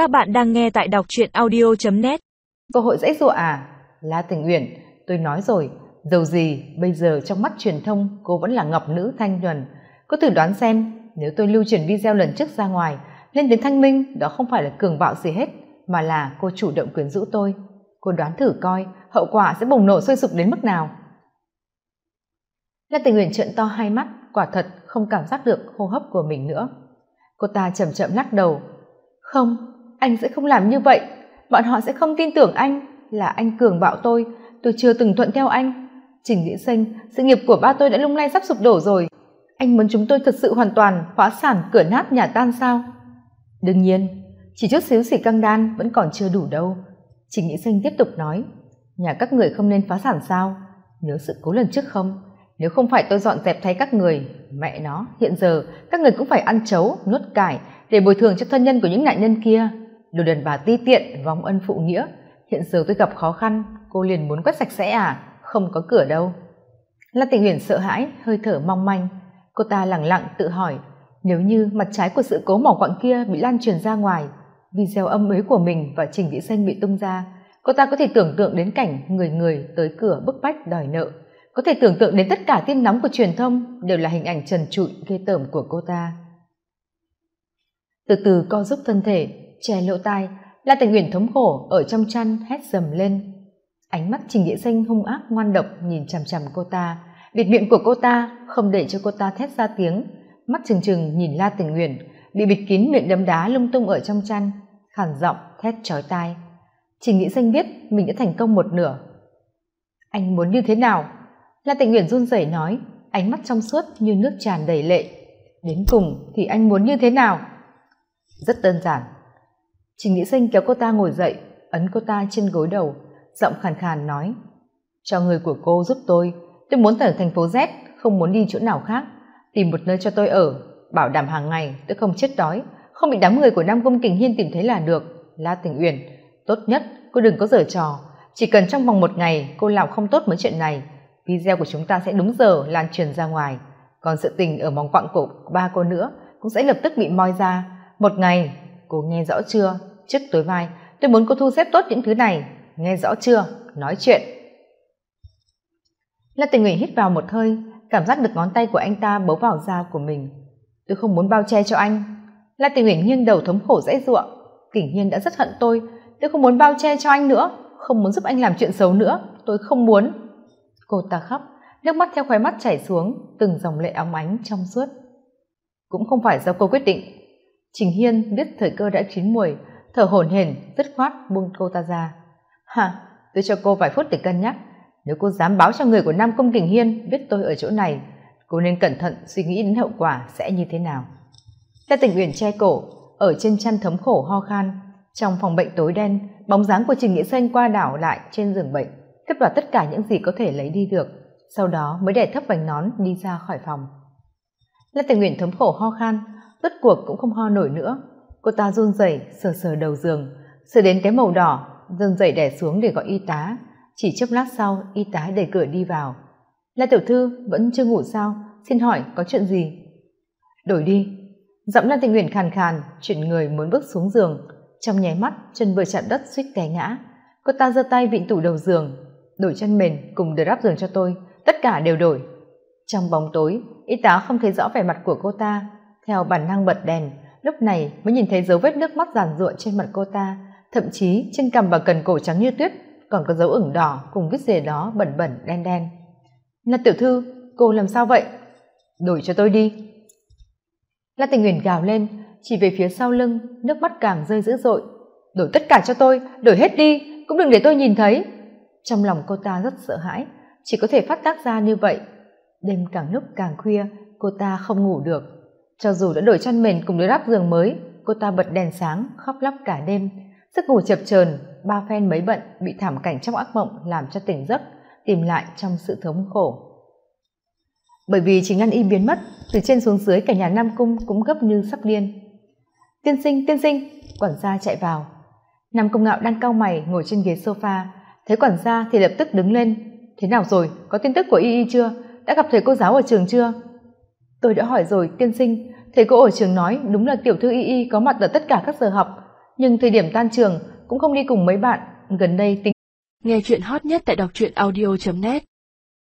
Các bạn đang nghe tại đọc truyện audio.net Cơ hội dễ dụa à? La Tình Uyển, tôi nói rồi, dầu gì bây giờ trong mắt truyền thông cô vẫn là ngọc nữ thanh nhuần. Có thử đoán xem, nếu tôi lưu truyền video lần trước ra ngoài, lên đến thanh minh đó không phải là cường bạo gì hết, mà là cô chủ động quyến rũ tôi. Cô đoán thử coi, hậu quả sẽ bùng nổ sôi sục đến mức nào. La Tình Uyển trợn to hai mắt, quả thật không cảm giác được hô hấp của mình nữa. Cô ta chậm chậm lắc đầu. Không, anh sẽ không làm như vậy. Bọn họ sẽ không tin tưởng anh. Là anh cường bạo tôi. Tôi chưa từng thuận theo anh. Trình nghĩa xanh, sự nghiệp của ba tôi đã lung lay sắp sụp đổ rồi. Anh muốn chúng tôi thật sự hoàn toàn phá sản cửa nát nhà tan sao? Đương nhiên, chỉ chút xíu xỉ căng đan vẫn còn chưa đủ đâu. Trình nghĩa xanh tiếp tục nói, nhà các người không nên phá sản sao? Nhớ sự cố lần trước không, nếu không phải tôi dọn dẹp thay các người, mẹ nó, hiện giờ các người cũng phải ăn chấu, nuốt cải để bồi thường cho thân nhân của những nạn nhân kia đồ đàn bà ti tiện, vong ân phụ nghĩa. Hiện giờ tôi gặp khó khăn, cô liền muốn quét sạch sẽ à? Không có cửa đâu. La tình uyển sợ hãi, hơi thở mong manh. Cô ta lẳng lặng tự hỏi, nếu như mặt trái của sự cố mỏ quặng kia bị lan truyền ra ngoài, video âm ế của mình và trình vĩ xanh bị tung ra, cô ta có thể tưởng tượng đến cảnh người người tới cửa bức bách đòi nợ. Có thể tưởng tượng đến tất cả tin nóng của truyền thông đều là hình ảnh trần trụi ghê tởm của cô ta. Từ từ co giúp thân thể che lỗ tai, la tịch huyền thống khổ ở trong chăn hét dầm lên. Ánh mắt trình địa xanh hung ác ngoan độc nhìn chằm chằm cô ta. Bịt miệng của cô ta không để cho cô ta thét ra tiếng. Mắt trừng trừng nhìn la tình huyền bị bịt kín miệng đấm đá lung tung ở trong chăn khản giọng thét chói tai. Trình nghị xanh biết mình đã thành công một nửa. Anh muốn như thế nào? La tình huyền run rẩy nói, ánh mắt trong suốt như nước tràn đầy lệ. Đến cùng thì anh muốn như thế nào? Rất đơn giản trình nghĩ sinh kéo cô ta ngồi dậy, ấn cô ta trên gối đầu, giọng khàn khàn nói, cho người của cô giúp tôi. Tôi muốn ở thành phố z, không muốn đi chỗ nào khác. Tìm một nơi cho tôi ở, bảo đảm hàng ngày tôi không chết đói. Không bị đám người của nam công kình hiên tìm thấy là được. La tình uyển, tốt nhất cô đừng có giở trò. Chỉ cần trong vòng một ngày cô làm không tốt mấy chuyện này, video của chúng ta sẽ đúng giờ lan truyền ra ngoài. Còn sự tình ở móng quặng của ba cô nữa cũng sẽ lập tức bị moi ra. Một ngày, cô nghe rõ chưa? Trước tối mai. Tôi muốn cô thu xếp tốt những thứ này. Nghe rõ chưa? Nói chuyện. La tình nguyện hít vào một hơi, cảm giác được ngón tay của anh ta bấu vào da của mình. Tôi không muốn bao che cho anh. La tình nguyện nghiêng đầu thống khổ dãy giụa kỷ nhiên đã rất hận tôi. Tôi không muốn bao che cho anh nữa. Không muốn giúp anh làm chuyện xấu nữa. Tôi không muốn. Cô ta khóc. Nước mắt theo khóe mắt chảy xuống. Từng dòng lệ óng ánh trong suốt. Cũng không phải do cô quyết định. Trình hiên biết thời cơ đã chín muồi thở hổn hển, dứt khoát buông cô ta ra. Ha tôi cho cô vài phút để cân nhắc. Nếu cô dám báo cho người của nam công kình hiên biết tôi ở chỗ này, cô nên cẩn thận suy nghĩ đến hậu quả sẽ như thế nào. Ta tình uyển che cổ, ở trên chăn thấm khổ ho khan, trong phòng bệnh tối đen, bóng dáng của trình nghĩa xanh qua đảo lại trên giường bệnh, cất vào tất cả những gì có thể lấy đi được, sau đó mới đè thấp vành nón đi ra khỏi phòng. La tình nguyện thấm khổ ho khan, rốt cuộc cũng không ho nổi nữa cô ta run rẩy, sờ sờ đầu giường. Sờ đến cái màu đỏ run rẩy đè xuống để gọi y tá. Chỉ chốc lát sau, y tá đẩy cửa đi vào. La tiểu thư, vẫn chưa ngủ sao? Xin hỏi, có chuyện gì? Đổi đi. Giọng la tình nguyện khàn khàn chuyển người muốn bước xuống giường. Trong nháy mắt, chân vừa chạm đất suýt té ngã. Cô ta giơ tay vịn tủ đầu giường. Đổi chân mền cùng đờ đắp giường cho tôi. Tất cả đều đổi. Trong bóng tối, y tá không thấy rõ vẻ mặt của cô ta. Theo bản năng bật đèn lúc này mới nhìn thấy dấu vết nước mắt giàn ruộng trên mặt cô ta, thậm chí trên cằm và cần cổ trắng như tuyết còn có dấu ửng đỏ cùng vết dề đó bẩn bẩn, đen đen. Là tiểu thư, cô làm sao vậy? Đổi cho tôi đi. La tình nguyện gào lên, chỉ về phía sau lưng, nước mắt càng rơi dữ dội. Đổi tất cả cho tôi, đổi hết đi, cũng đừng để tôi nhìn thấy. Trong lòng cô ta rất sợ hãi, chỉ có thể phát tác ra như vậy. Đêm càng lúc càng khuya, cô ta không ngủ được cho dù đã đổi chăn mền cùng đứa đắp giường mới, cô ta bật đèn sáng, khóc lóc cả đêm. Giấc ngủ chập chờn, ba phen mấy bận bị thảm cảnh trong ác mộng làm cho tỉnh giấc, tìm lại trong sự thống khổ. Bởi vì chính ăn y biến mất, từ trên xuống dưới cả nhà nam cung cũng gấp như sắp điên. Tiên sinh tiên sinh! quản gia chạy vào. Nam công ngạo đang cau mày ngồi trên ghế sofa, thấy quản gia thì lập tức đứng lên. Thế nào rồi? Có tin tức của y y chưa? Đã gặp thầy cô giáo ở trường chưa? tôi đã hỏi rồi, tiên sinh. Thầy cô ở trường nói đúng là tiểu thư y y có mặt ở tất cả các giờ học. Nhưng thời điểm tan trường cũng không đi cùng mấy bạn. Gần đây tính nghe chuyện hot nhất tại đọc truyện audio net.